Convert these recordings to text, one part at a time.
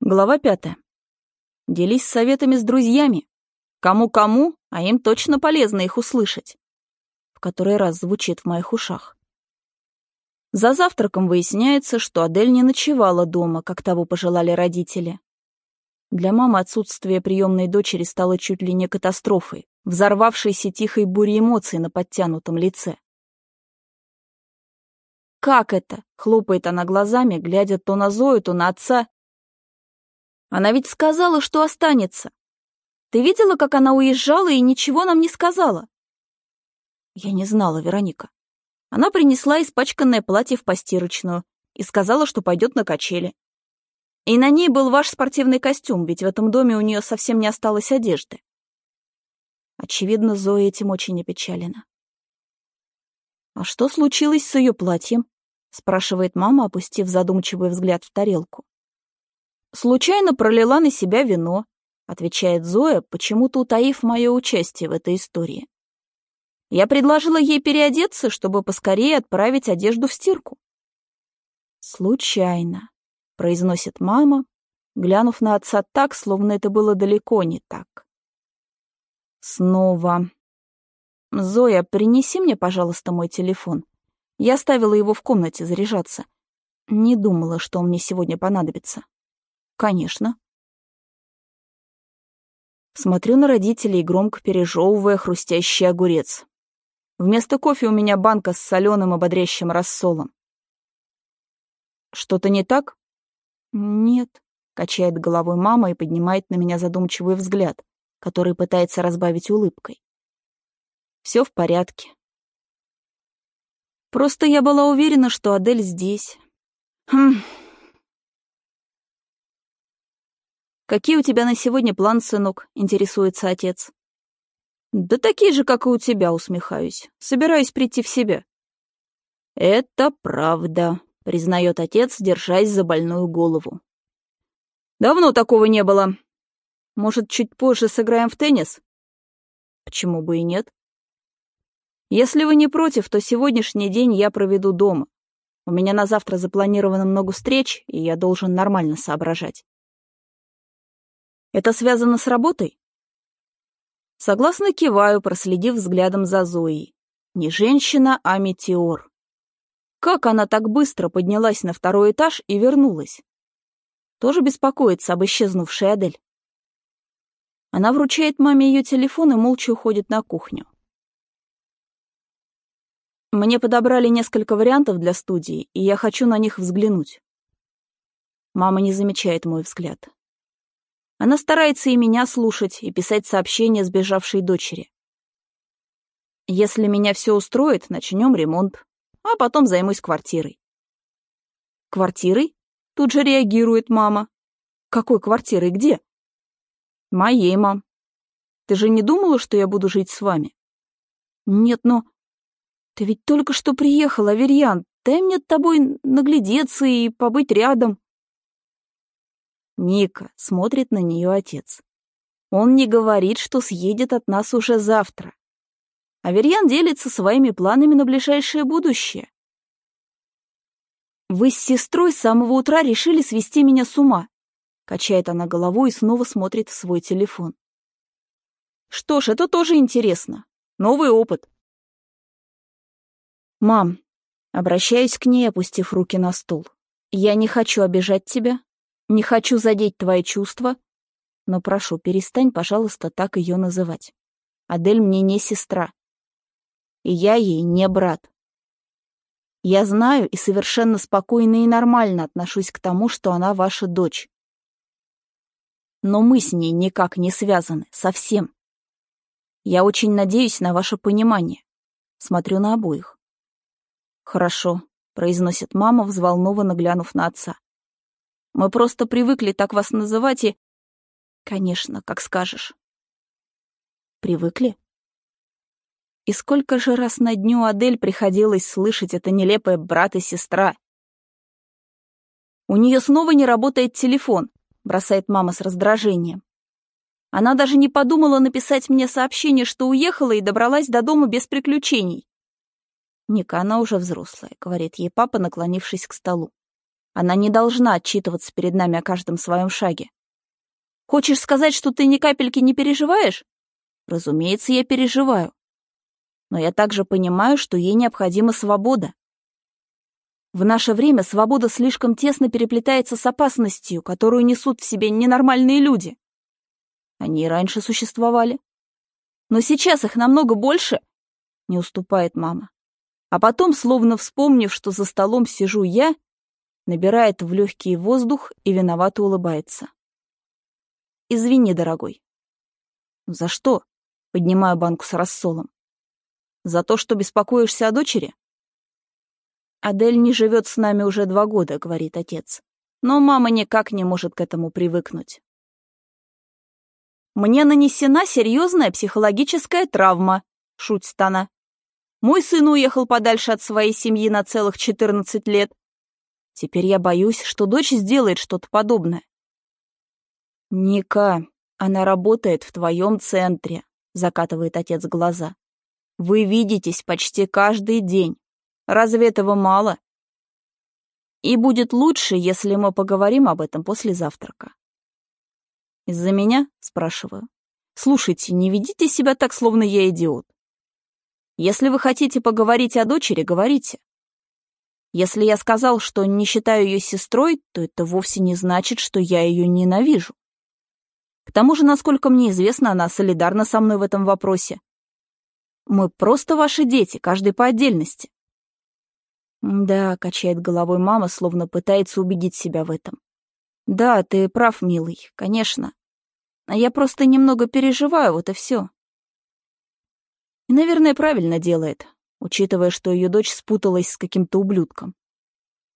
Глава пятая. Делись советами с друзьями. Кому-кому, а им точно полезно их услышать. В который раз звучит в моих ушах. За завтраком выясняется, что Адель не ночевала дома, как того пожелали родители. Для мамы отсутствие приемной дочери стало чуть ли не катастрофой, взорвавшейся тихой бурей эмоций на подтянутом лице. «Как это?» — хлопает она глазами, глядя то на Зою, то на отца, она ведь сказала, что останется. Ты видела, как она уезжала и ничего нам не сказала?» Я не знала, Вероника. Она принесла испачканное платье в постирочную и сказала, что пойдет на качели. И на ней был ваш спортивный костюм, ведь в этом доме у нее совсем не осталось одежды. Очевидно, Зоя этим очень опечалена. «А что случилось с ее платьем?» — спрашивает мама, опустив задумчивый взгляд в тарелку. Случайно пролила на себя вино, отвечает Зоя, почему-то утаив мое участие в этой истории. Я предложила ей переодеться, чтобы поскорее отправить одежду в стирку. «Случайно», — произносит мама, глянув на отца так, словно это было далеко не так. Снова. «Зоя, принеси мне, пожалуйста, мой телефон. Я оставила его в комнате заряжаться. Не думала, что он мне сегодня понадобится». «Конечно». Смотрю на родителей, громко пережевывая хрустящий огурец. Вместо кофе у меня банка с соленым ободрящим рассолом. «Что-то не так?» «Нет», — качает головой мама и поднимает на меня задумчивый взгляд, который пытается разбавить улыбкой. «Все в порядке. Просто я была уверена, что Адель здесь. Хм, «Какие у тебя на сегодня планы, сынок?» — интересуется отец. «Да такие же, как и у тебя», — усмехаюсь. «Собираюсь прийти в себя». «Это правда», — признает отец, держась за больную голову. «Давно такого не было. Может, чуть позже сыграем в теннис?» «Почему бы и нет?» «Если вы не против, то сегодняшний день я проведу дома. У меня на завтра запланировано много встреч, и я должен нормально соображать». Это связано с работой? Согласно киваю, проследив взглядом за Зоей. Не женщина, а метеор. Как она так быстро поднялась на второй этаж и вернулась? Тоже беспокоится об исчезнувшей Адель. Она вручает маме ее телефон и молча уходит на кухню. Мне подобрали несколько вариантов для студии, и я хочу на них взглянуть. Мама не замечает мой взгляд. Она старается и меня слушать, и писать сообщения сбежавшей дочери. Если меня все устроит, начнем ремонт, а потом займусь квартирой. Квартирой? Тут же реагирует мама. Какой квартирой? Где? Моей, мам. Ты же не думала, что я буду жить с вами? Нет, но... Ты ведь только что приехала, Аверьян. Дай мне с тобой наглядеться и побыть рядом. Ника, смотрит на нее отец. Он не говорит, что съедет от нас уже завтра. Аверьян делится своими планами на ближайшее будущее. «Вы с сестрой с самого утра решили свести меня с ума», качает она головой и снова смотрит в свой телефон. «Что ж, это тоже интересно. Новый опыт». «Мам», обращаюсь к ней, опустив руки на стол, «я не хочу обижать тебя, не хочу задеть твои чувства, но прошу, перестань, пожалуйста, так ее называть. Адель мне не сестра. И я ей не брат. Я знаю и совершенно спокойно и нормально отношусь к тому, что она ваша дочь. Но мы с ней никак не связаны, совсем. Я очень надеюсь на ваше понимание. Смотрю на обоих. «Хорошо», — произносит мама, взволнованно глянув на отца. Мы просто привыкли так вас называть и... Конечно, как скажешь. Привыкли? И сколько же раз на дню Адель приходилось слышать это нелепое брат и сестра? У нее снова не работает телефон, бросает мама с раздражением. Она даже не подумала написать мне сообщение, что уехала и добралась до дома без приключений. Ника, она уже взрослая, говорит ей папа, наклонившись к столу. Она не должна отчитываться перед нами о каждом своем шаге. Хочешь сказать, что ты ни капельки не переживаешь? Разумеется, я переживаю. Но я также понимаю, что ей необходима свобода. В наше время свобода слишком тесно переплетается с опасностью, которую несут в себе ненормальные люди. Они и раньше существовали. Но сейчас их намного больше, — не уступает мама. А потом, словно вспомнив, что за столом сижу я, набирает в легкий воздух и виновато улыбается. «Извини, дорогой». «За что?» — поднимаю банку с рассолом. «За то, что беспокоишься о дочери?» «Адель не живет с нами уже два года», — говорит отец. «Но мама никак не может к этому привыкнуть». «Мне нанесена серьезная психологическая травма», — шутит она. «Мой сын уехал подальше от своей семьи на целых 14 лет. Теперь я боюсь, что дочь сделает что-то подобное». «Ника, она работает в твоем центре», — закатывает отец глаза. «Вы видитесь почти каждый день. Разве этого мало?» «И будет лучше, если мы поговорим об этом после завтрака». «Из-за меня?» — спрашиваю. «Слушайте, не ведите себя так, словно я идиот. Если вы хотите поговорить о дочери, говорите. Если я сказал, что не считаю ее сестрой, то это вовсе не значит, что я ее ненавижу. К тому же, насколько мне известно, она солидарна со мной в этом вопросе. Мы просто ваши дети, каждый по отдельности. Да, качает головой мама, словно пытается убедить себя в этом. Да, ты прав, милый, конечно. А я просто немного переживаю, вот и все. И, наверное, правильно делает, учитывая, что ее дочь спуталась с каким-то ублюдком.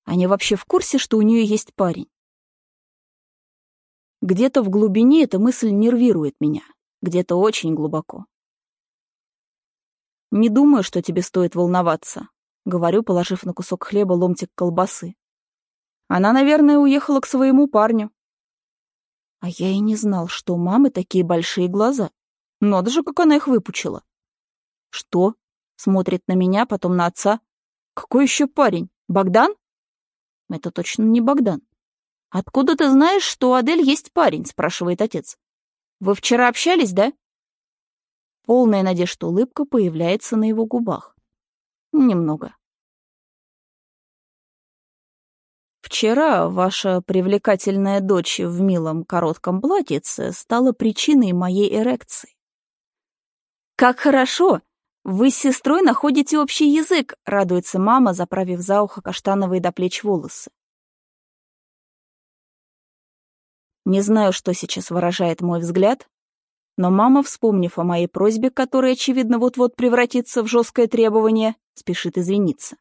Они вообще в курсе, что у нее есть парень? Где-то в глубине эта мысль нервирует меня, где-то очень глубоко. «Не думаю, что тебе стоит волноваться», — говорю, положив на кусок хлеба ломтик колбасы. «Она, наверное, уехала к своему парню. А я и не знал, что у мамы такие большие глаза. Надо же, как она их выпучила. Что? Смотрит на меня, потом на отца. Какой еще парень? Богдан? Это точно не Богдан. Откуда ты знаешь, что у Адель есть парень? Спрашивает отец. Вы вчера общались, да? Полная надежда улыбка появляется на его губах. Немного. Вчера ваша привлекательная дочь в милом коротком платьице стала причиной моей эрекции. «Как хорошо! Вы с сестрой находите общий язык!» — радуется мама, заправив за ухо каштановые до плеч волосы. Не знаю, что сейчас выражает мой взгляд, но мама, вспомнив о моей просьбе, которая, очевидно, вот-вот превратится в жесткое требование, спешит извиниться.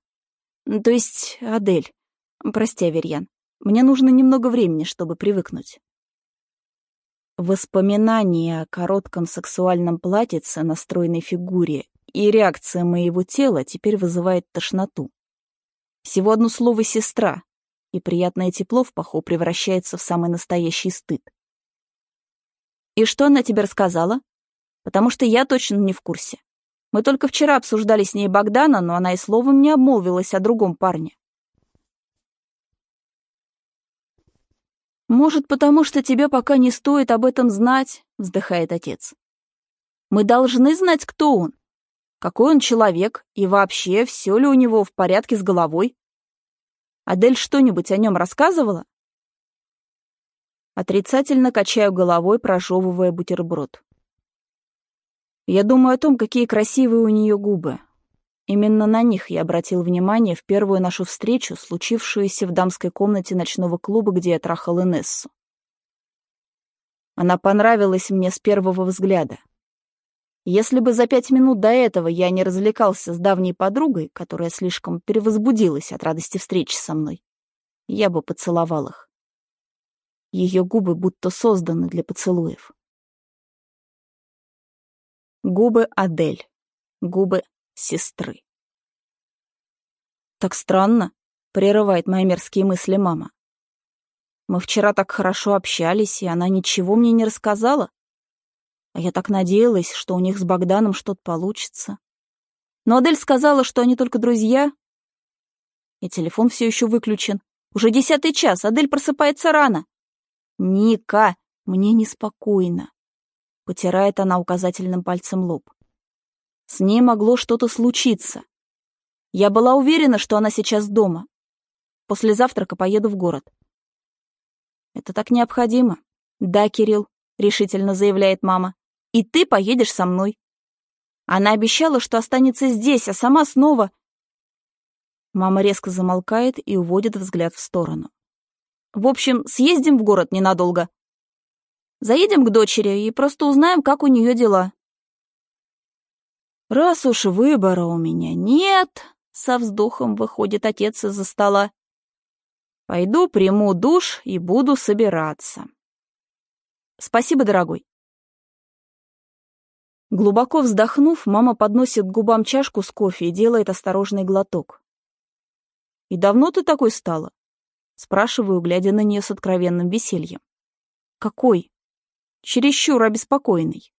То есть, Адель, Прости, Аверьян, мне нужно немного времени, чтобы привыкнуть. Воспоминания о коротком сексуальном платьице на стройной фигуре и реакция моего тела теперь вызывает тошноту. Всего одно слово «сестра», и приятное тепло в паху превращается в самый настоящий стыд. «И что она тебе рассказала?» «Потому что я точно не в курсе. Мы только вчера обсуждали с ней Богдана, но она и словом не обмолвилась о другом парне. «Может, потому что тебе пока не стоит об этом знать», — вздыхает отец. «Мы должны знать, кто он, какой он человек и вообще, все ли у него в порядке с головой. Адель что-нибудь о нем рассказывала?» Отрицательно качаю головой, прожевывая бутерброд. Я думаю о том, какие красивые у нее губы, Именно на них я обратил внимание в первую нашу встречу, случившуюся в дамской комнате ночного клуба, где я трахал Инессу. Она понравилась мне с первого взгляда. Если бы за пять минут до этого я не развлекался с давней подругой, которая слишком перевозбудилась от радости встречи со мной, я бы поцеловал их. Ее губы будто созданы для поцелуев. Губы Адель. Губы сестры. «Так странно», — прерывает мои мерзкие мысли мама. «Мы вчера так хорошо общались, и она ничего мне не рассказала. А я так надеялась, что у них с Богданом что-то получится. Но Адель сказала, что они только друзья, и телефон все еще выключен, Уже десятый час, Адель просыпается рано. Ника, мне неспокойно. Потирает она указательным пальцем лоб. С ней могло что-то случиться. Я была уверена, что она сейчас дома. После завтрака поеду в город. Это так необходимо. Да, Кирилл, решительно заявляет мама. И ты поедешь со мной. Она обещала, что останется здесь, а сама снова... Мама резко замолкает и уводит взгляд в сторону. В общем, съездим в город ненадолго. Заедем к дочери и просто узнаем, как у нее дела. Раз уж выбора у меня нет, со вздохом выходит отец из-за стола. Пойду приму душ и буду собираться. Спасибо, дорогой. Глубоко вздохнув, мама подносит к губам чашку с кофе и делает осторожный глоток. «И давно ты такой стала?» Спрашиваю, глядя на нее с откровенным весельем. «Какой?» «Чересчур обеспокоенный».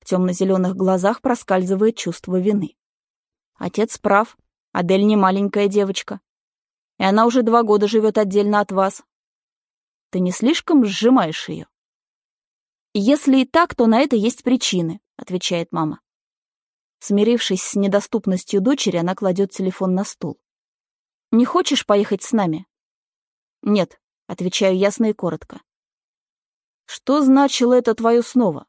В темно-зеленых глазах проскальзывает чувство вины. Отец прав, Адель не маленькая девочка. И она уже два года живет отдельно от вас. Ты не слишком сжимаешь ее? «Если и так, то на это есть причины», — отвечает мама. Смирившись с недоступностью дочери, она кладет телефон на стол. «Не хочешь поехать с нами?» «Нет», — отвечаю ясно и коротко. «Что значило это твое снова?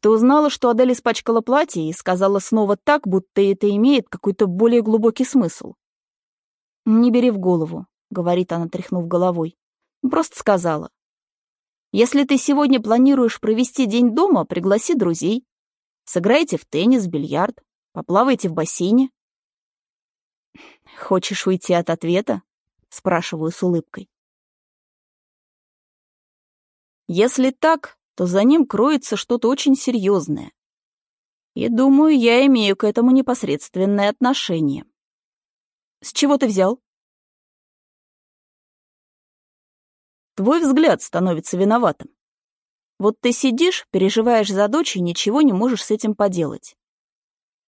Ты узнала, что Адель испачкала платье и сказала снова так, будто это имеет какой-то более глубокий смысл?» «Не бери в голову», — говорит она, тряхнув головой. «Просто сказала. Если ты сегодня планируешь провести день дома, пригласи друзей. Сыграйте в теннис, бильярд, поплавайте в бассейне. «Хочешь уйти от ответа?» — спрашиваю с улыбкой. Если так, то за ним кроется что-то очень серьезное. И думаю, я имею к этому непосредственное отношение. С чего ты взял? Твой взгляд становится виноватым. Вот ты сидишь, переживаешь за дочь и ничего не можешь с этим поделать.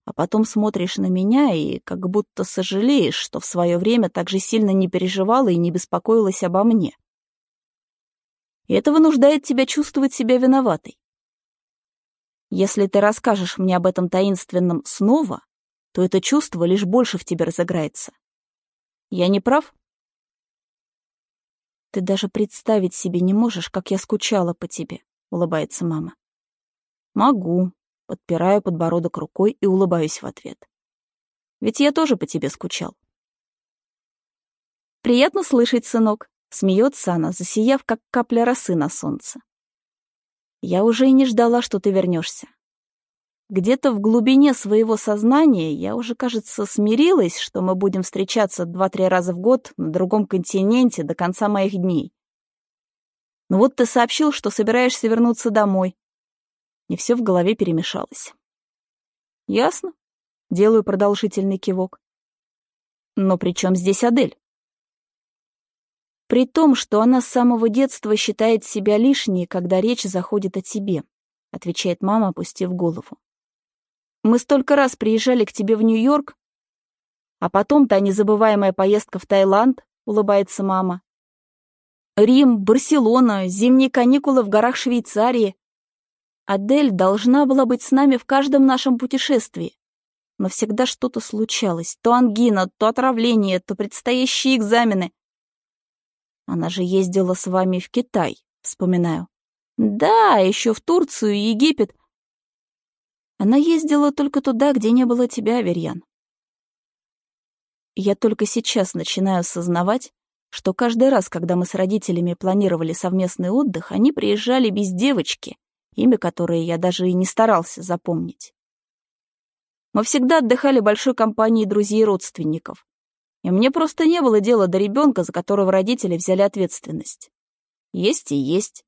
А потом смотришь на меня и как будто сожалеешь, что в свое время так же сильно не переживала и не беспокоилась обо мне. И это вынуждает тебя чувствовать себя виноватой. Если ты расскажешь мне об этом таинственном снова, то это чувство лишь больше в тебе разыграется. Я не прав? «Ты даже представить себе не можешь, как я скучала по тебе», — улыбается мама. «Могу», — подпираю подбородок рукой и улыбаюсь в ответ. «Ведь я тоже по тебе скучал». «Приятно слышать, сынок», — смеется она, засияв, как капля росы на солнце. «Я уже и не ждала, что ты вернешься. Где-то в глубине своего сознания я уже, кажется, смирилась, что мы будем встречаться два-три раза в год на другом континенте до конца моих дней. Но вот ты сообщил, что собираешься вернуться домой. И все в голове перемешалось. Ясно. Делаю продолжительный кивок. Но при чем здесь Адель? При том, что она с самого детства считает себя лишней, когда речь заходит о тебе, отвечает мама, опустив голову. Мы столько раз приезжали к тебе в Нью-Йорк, а потом та незабываемая поездка в Таиланд, улыбается мама. Рим, Барселона, зимние каникулы в горах Швейцарии. Адель должна была быть с нами в каждом нашем путешествии. Но всегда что-то случалось. То ангина, то отравление, то предстоящие экзамены. Она же ездила с вами в Китай, вспоминаю. Да, еще в Турцию и Египет. Она ездила только туда, где не было тебя, Верьян. Я только сейчас начинаю осознавать, что каждый раз, когда мы с родителями планировали совместный отдых, они приезжали без девочки, имя которой я даже и не старался запомнить. Мы всегда отдыхали большой компанией друзей и родственников, и мне просто не было дела до ребенка, за которого родители взяли ответственность. Есть и есть.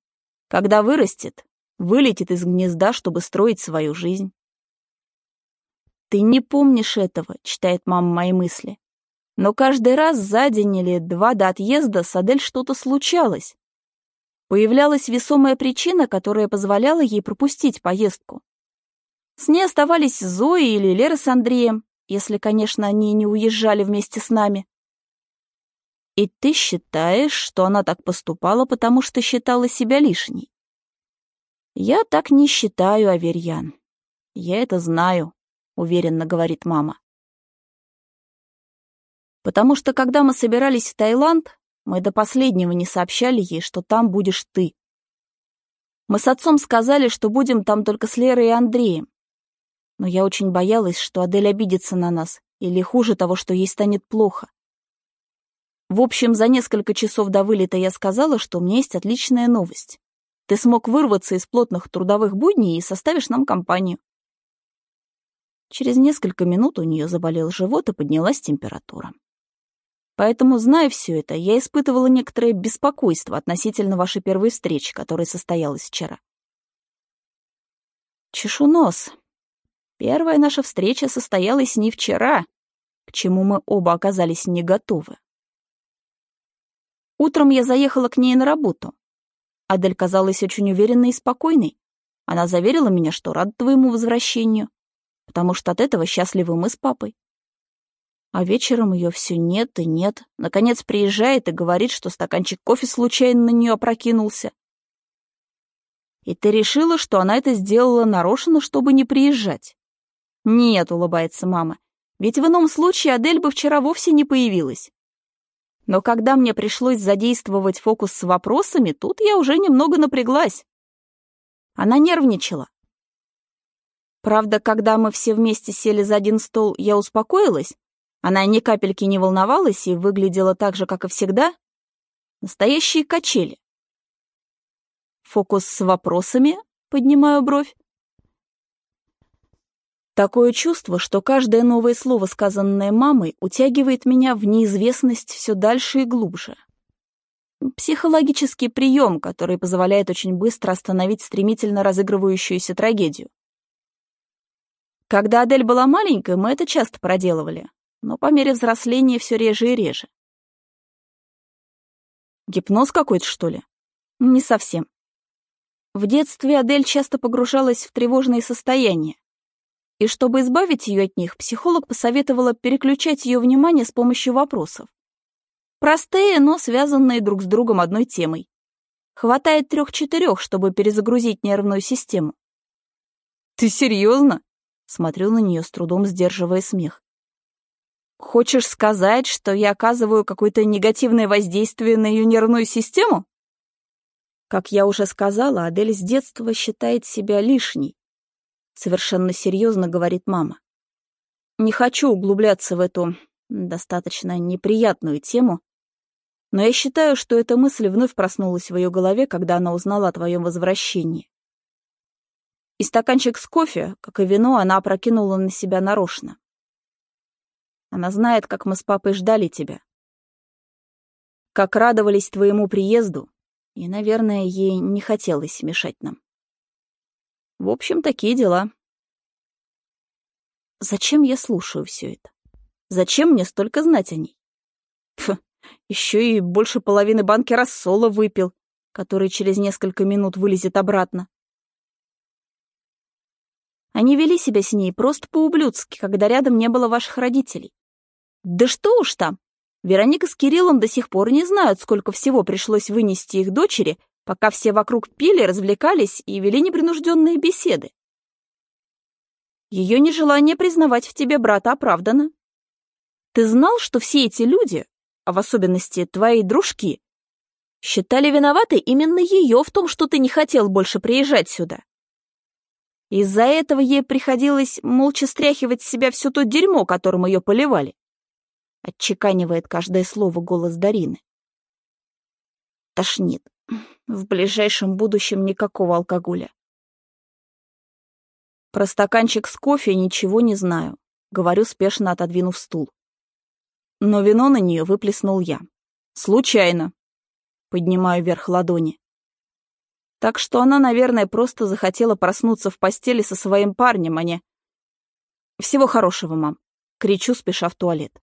Когда вырастет, вылетит из гнезда, чтобы строить свою жизнь. «Ты не помнишь этого», — читает мама мои мысли. Но каждый раз за день или два до отъезда с Адель что-то случалось. Появлялась весомая причина, которая позволяла ей пропустить поездку. С ней оставались Зои или Лера с Андреем, если, конечно, они не уезжали вместе с нами. И ты считаешь, что она так поступала, потому что считала себя лишней? Я так не считаю, Аверьян. Я это знаю, уверенно говорит мама. Потому что когда мы собирались в Таиланд, мы до последнего не сообщали ей, что там будешь ты. Мы с отцом сказали, что будем там только с Лерой и Андреем. Но я очень боялась, что Адель обидится на нас, или хуже того, что ей станет плохо. В общем, за несколько часов до вылета я сказала, что у меня есть отличная новость. Ты смог вырваться из плотных трудовых будней и составишь нам компанию. Через несколько минут у нее заболел живот и поднялась температура. Поэтому, зная все это, я испытывала некоторое беспокойство относительно вашей первой встречи, которая состоялась вчера. Чешу нос. Первая наша встреча состоялась не вчера, к чему мы оба оказались не готовы. Утром я заехала к ней на работу. Адель казалась очень уверенной и спокойной. Она заверила меня, что рада твоему возвращению, потому что от этого счастливы мы с папой. А вечером ее все нет и нет. Наконец приезжает и говорит, что стаканчик кофе случайно на нее опрокинулся. И ты решила, что она это сделала нарочно, чтобы не приезжать? Нет, улыбается мама. Ведь в ином случае Адель бы вчера вовсе не появилась. Но когда мне пришлось задействовать фокус с вопросами, тут я уже немного напряглась. Она нервничала. Правда, когда мы все вместе сели за один стол, я успокоилась, она ни капельки не волновалась и выглядела так же, как и всегда. Настоящие качели. Фокус с вопросами, поднимаю бровь. Такое чувство, что каждое новое слово, сказанное мамой, утягивает меня в неизвестность все дальше и глубже. Психологический прием, который позволяет очень быстро остановить стремительно разыгрывающуюся трагедию. Когда Адель была маленькой, мы это часто проделывали но по мере взросления все реже и реже. Гипноз какой-то, что ли? Не совсем. В детстве Адель часто погружалась в тревожные состояния. И чтобы избавить ее от них, психолог посоветовала переключать ее внимание с помощью вопросов. Простые, но связанные друг с другом одной темой. Хватает трех-четырех, чтобы перезагрузить нервную систему. «Ты серьезно?» Смотрю на нее с трудом, сдерживая смех. Хочешь сказать, что я оказываю какое-то негативное воздействие на ее нервную систему? Как я уже сказала, Адель с детства считает себя лишней. Совершенно серьезно говорит мама. Не хочу углубляться в эту достаточно неприятную тему, но я считаю, что эта мысль вновь проснулась в ее голове, когда она узнала о твоем возвращении. И стаканчик с кофе, как и вино, она опрокинула на себя нарочно. Она знает, как мы с папой ждали тебя. Как радовались твоему приезду, и, наверное, ей не хотелось мешать нам. В общем, такие дела. Зачем я слушаю все это? Зачем мне столько знать о ней? Фу, еще и больше половины банки рассола выпил, который через несколько минут вылезет обратно. Они вели себя с ней просто по-ублюдски, когда рядом не было ваших родителей. Да что уж там! Вероника с Кириллом до сих пор не знают, сколько всего пришлось вынести их дочери, пока все вокруг пили, развлекались и вели непринужденные беседы. Ее нежелание признавать в тебе брата оправдано. Ты знал, что все эти люди, а в особенности твои дружки, считали виноватой именно ее в том, что ты не хотел больше приезжать сюда? Из-за этого ей приходилось молча стряхивать с себя все то дерьмо, которым ее поливали отчеканивает каждое слово голос Дарины. Тошнит. В ближайшем будущем никакого алкоголя. Про стаканчик с кофе ничего не знаю, говорю, спешно отодвинув стул. Но вино на нее выплеснул я. Случайно. Поднимаю вверх ладони. Так что она, наверное, просто захотела проснуться в постели со своим парнем, а не... Всего хорошего, мам. Кричу, спеша в туалет.